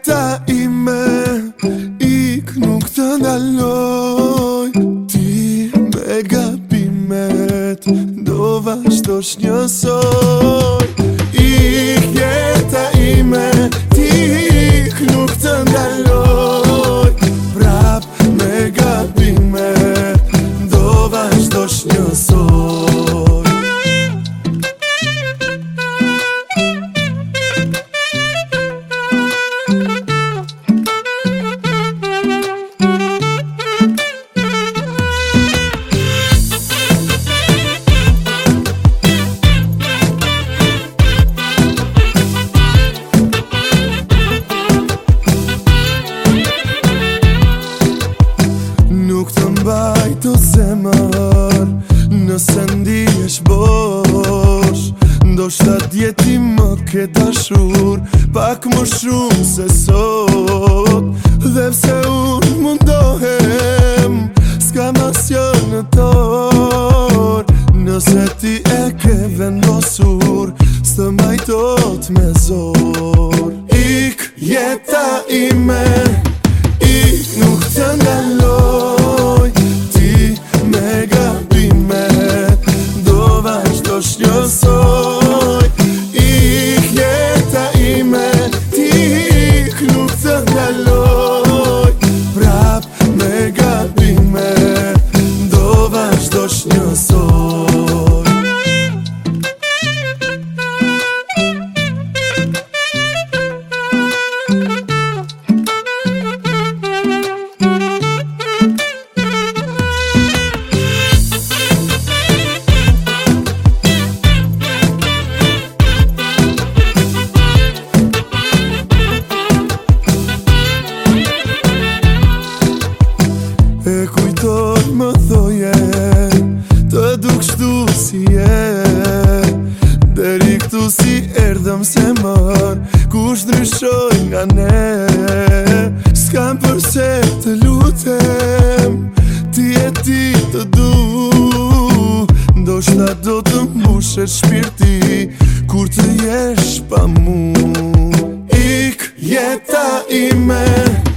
Ta i ik nuk të naloj Ti me ga pimet do vazhtosh njësoj marr Nëse ndi esh bosh Ndo shta djeti më ke tashur Pak më shumë se sot Dhe pse unë mundohem Ska masja në tor Nëse ti e ke vendosur Së të majtot me zor Ik jeta im si e Deri këtu si erdhëm se mërë Kusht nërëshoj nga ne Skam për se të lutem Ti e ti të du Ndo shta do të mbushet shpirti Kur të jesh pa mu Ik jeta i me